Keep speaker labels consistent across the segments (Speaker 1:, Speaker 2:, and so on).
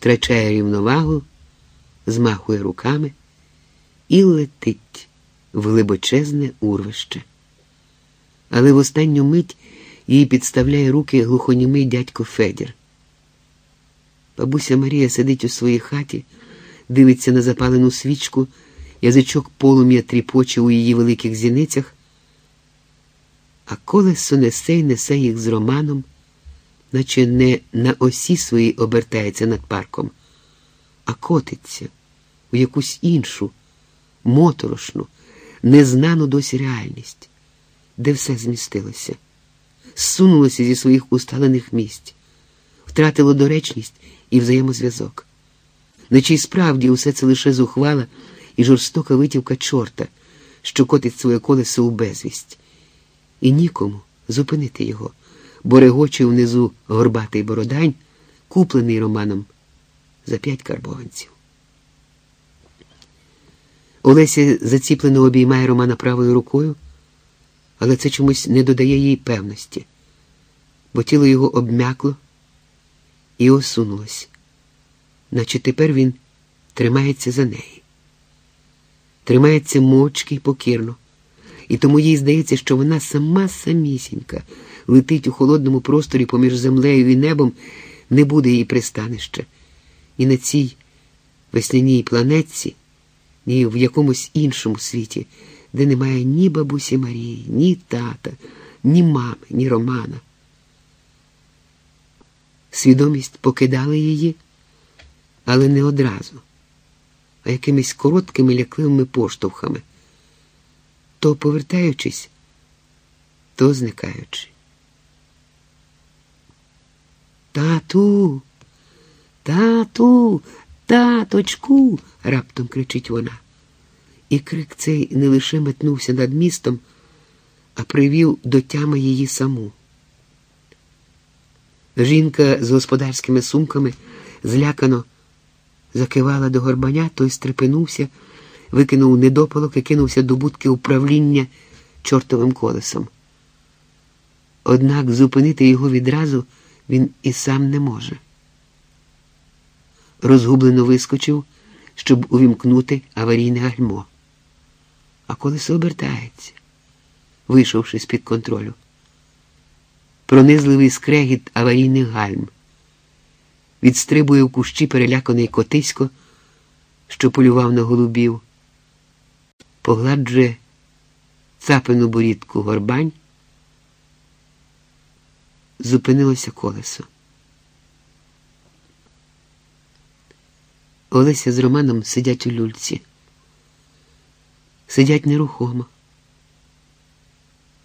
Speaker 1: втрачає рівновагу, змахує руками і летить в глибочезне урвище. Але в останню мить їй підставляє руки глухонімий дядько Федір. Бабуся Марія сидить у своїй хаті, дивиться на запалену свічку, язичок полум'я тріпоче у її великих зіницях, а колесо несе й несе їх з Романом, наче не на осі своїй обертається над парком, а котиться у якусь іншу, моторошну, незнану досі реальність, де все змістилося, зсунулося зі своїх усталених місць, втратило доречність і взаємозв'язок. Наче й справді усе це лише зухвала і жорстока витівка чорта, що котить своє колесо у безвість, і нікому зупинити його, бо регоче внизу горбатий бородань, куплений Романом за п'ять карбованців. Олеся заціплено обіймає Романа правою рукою, але це чомусь не додає їй певності, бо тіло його обмякло і осунулось, наче тепер він тримається за неї. Тримається мовчки й покірно, і тому їй здається, що вона сама самісінька летить у холодному просторі поміж землею і небом, не буде її пристанища. І на цій весняній планетці ні в якомусь іншому світі, де немає ні бабусі Марії, ні тата, ні мами, ні Романа. Свідомість покидала її, але не одразу, а якимись короткими лякливими поштовхами, то повертаючись, то зникаючи. Тату, тату, Таточку. раптом кричить вона. І крик цей не лише метнувся над містом, а привів до тями її саму. Жінка з господарськими сумками злякано закивала до горбаня, той стрепенувся, викинув недопалок і кинувся до будки управління чортовим колесом. Однак зупинити його відразу він і сам не може розгублено вискочив, щоб увімкнути аварійне гальмо. А колесо обертається, вийшовши з-під контролю. Пронизливий скрегіт аварійних гальм. Відстрибує в кущі переляканий котисько, що полював на голубів, погладжує цапину борідку горбань, зупинилося колесо. Олеся з Романом сидять у люльці. Сидять нерухомо.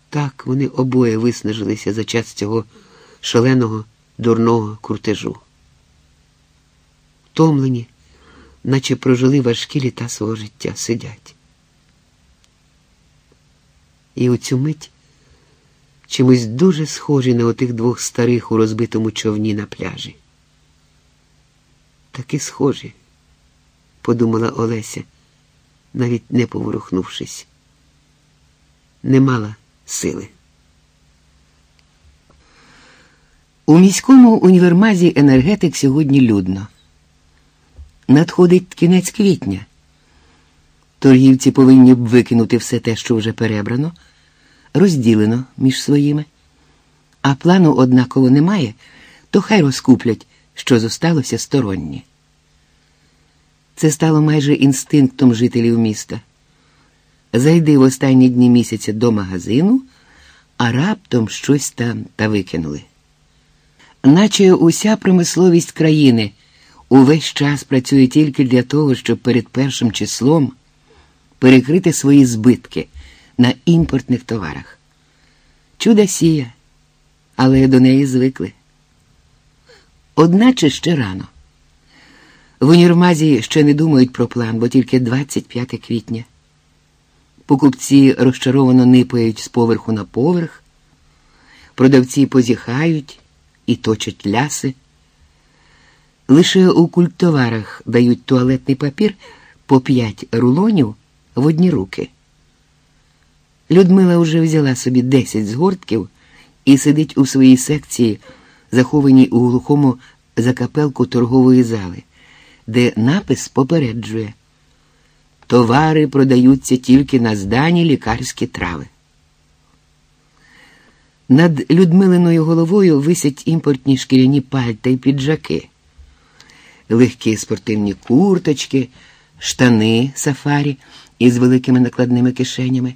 Speaker 1: Так вони обоє виснажилися за час цього шаленого, дурного крутежу. Втомлені, наче прожили важкі літа свого життя, сидять. І у цю мить чимось дуже схожі на отих двох старих у розбитому човні на пляжі. Такі схожі подумала Олеся, навіть не поворухнувшись. Не мала сили. У міському універмазі енергетик сьогодні людно. Надходить кінець квітня. Торгівці повинні б викинути все те, що вже перебрано, розділено між своїми. А плану однаково немає, то хай розкуплять, що зосталося сторонні. Це стало майже інстинктом жителів міста. Зайди в останні дні місяця до магазину, а раптом щось там та викинули. Наче уся промисловість країни увесь час працює тільки для того, щоб перед першим числом перекрити свої збитки на імпортних товарах. Чуда сія, але до неї звикли. Одначе ще рано. В універмазі ще не думають про план, бо тільки 25 квітня. Покупці розчаровано нипають з поверху на поверх, продавці позіхають і точать ляси. Лише у культтоварах дають туалетний папір по п'ять рулонів в одні руки. Людмила вже взяла собі 10 згортків і сидить у своїй секції, захованій у глухому за капелку торгової зали, де напис попереджує. Товари продаються тільки на здані лікарські трави. Над Людмилиною головою висять імпортні шкіряні пальта й піджаки, легкі спортивні курточки, штани сафарі із великими накладними кишенями,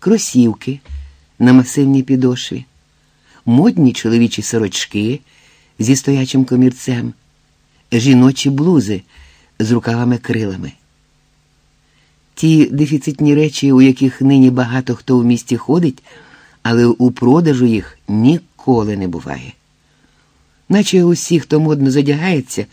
Speaker 1: кросівки на масивній підошві, модні чоловічі сорочки зі стоячим комірцем, жіночі блузи з рукавами крилами. Ті дефіцитні речі, у яких нині багато хто в місті ходить, але у продажу їх ніколи не буває. Наче усі, хто модно задягається,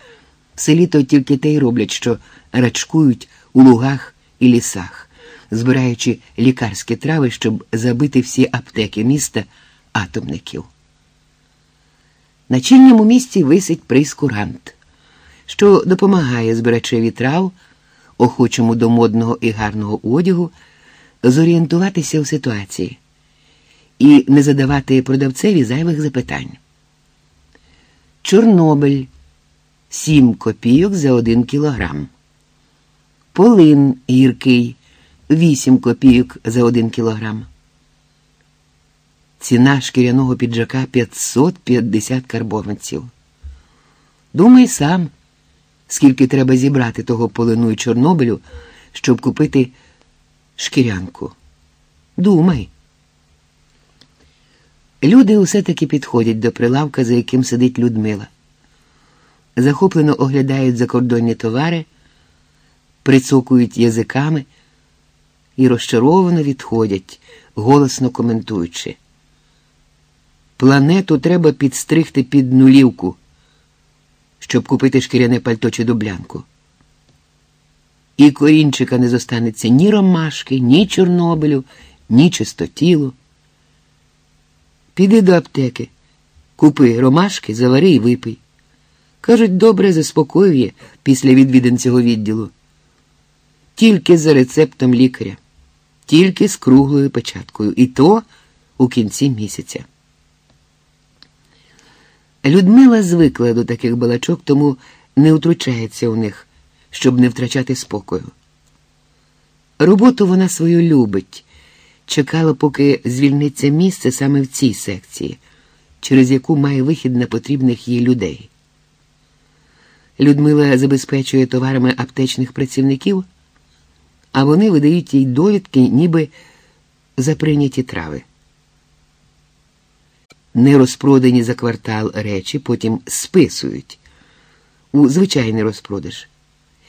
Speaker 1: в селі то тільки те й роблять, що рачкують у лугах і лісах, збираючи лікарські трави, щоб забити всі аптеки міста атомників. На чільному місці висить прейскурант, що допомагає збирачеві трав, охочому до модного і гарного одягу, зорієнтуватися у ситуації і не задавати продавцеві зайвих запитань. Чорнобиль 7 копійок за 1 кілограм. Полин гіркий 8 копійок за 1 кілограм. Ціна шкіряного піджака 550 карбованців. Думай сам, скільки треба зібрати того полину і Чорнобилю, щоб купити шкірянку. Думай. Люди усе таки підходять до прилавка, за яким сидить Людмила. Захоплено оглядають закордонні товари, прицокують язиками і розчаровано відходять, голосно коментуючи. Планету треба підстригти під нулівку, щоб купити шкіряне пальто чи дублянку. І корінчика не зостанеться ні ромашки, ні Чорнобилю, ні чистотілу. Піди до аптеки, купи ромашки, завари і випий. Кажуть, добре заспокоює після відвідин цього відділу. Тільки за рецептом лікаря, тільки з круглою печаткою, і то у кінці місяця. Людмила звикла до таких балачок, тому не втручається у них, щоб не втрачати спокою. Роботу вона свою любить чекала, поки звільниться місце саме в цій секції, через яку має вихід на потрібних їй людей. Людмила забезпечує товарами аптечних працівників, а вони видають їй довідки, ніби за прийняті трави. Нерозпродані за квартал речі потім списують у звичайний розпродаж.